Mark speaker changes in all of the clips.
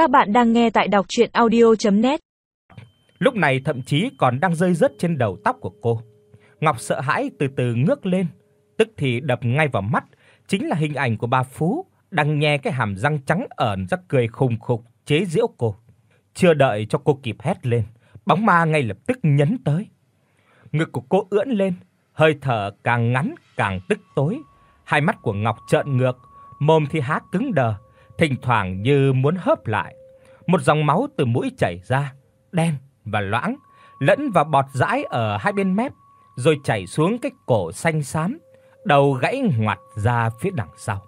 Speaker 1: Các bạn đang nghe tại đọc audio net
Speaker 2: Lúc này thậm chí còn đang rơi rớt trên đầu tóc của cô. Ngọc sợ hãi từ từ ngước lên, tức thì đập ngay vào mắt chính là hình ảnh của bà Phú đang nhe cái hàm răng trắng ẩn ra cười khùng khục chế giễu cô. Chưa đợi cho cô kịp hét lên, bóng ma ngay lập tức nhấn tới. Ngực của cô ưỡn lên, hơi thở càng ngắn càng tức tối, hai mắt của Ngọc trợn ngược, mồm thì há cứng đờ, thỉnh thoảng như muốn hớp lại. Một dòng máu từ mũi chảy ra, đen và loãng, lẫn vào bọt dãi ở hai bên mép, rồi chảy xuống cái cổ xanh xám, đầu gãy ngoặt ra phía đằng sau.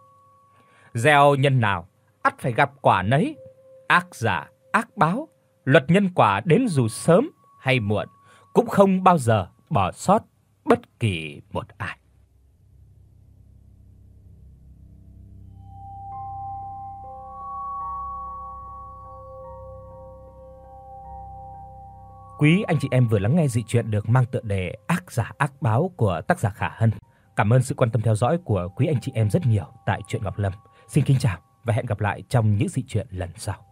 Speaker 2: Gieo nhân nào, ắt phải gặp quả nấy, ác giả ác báo, luật nhân quả đến dù sớm hay muộn cũng không bao giờ bỏ sót bất kỳ một ai. Quý anh chị em vừa lắng nghe dị truyện được mang tựa đề Ác giả ác báo của tác giả Khả Hân. Cảm ơn sự quan tâm theo dõi của quý anh chị em rất nhiều tại truyện Ngọc Lâm. Xin kính chào và hẹn gặp lại trong những dị truyện lần sau.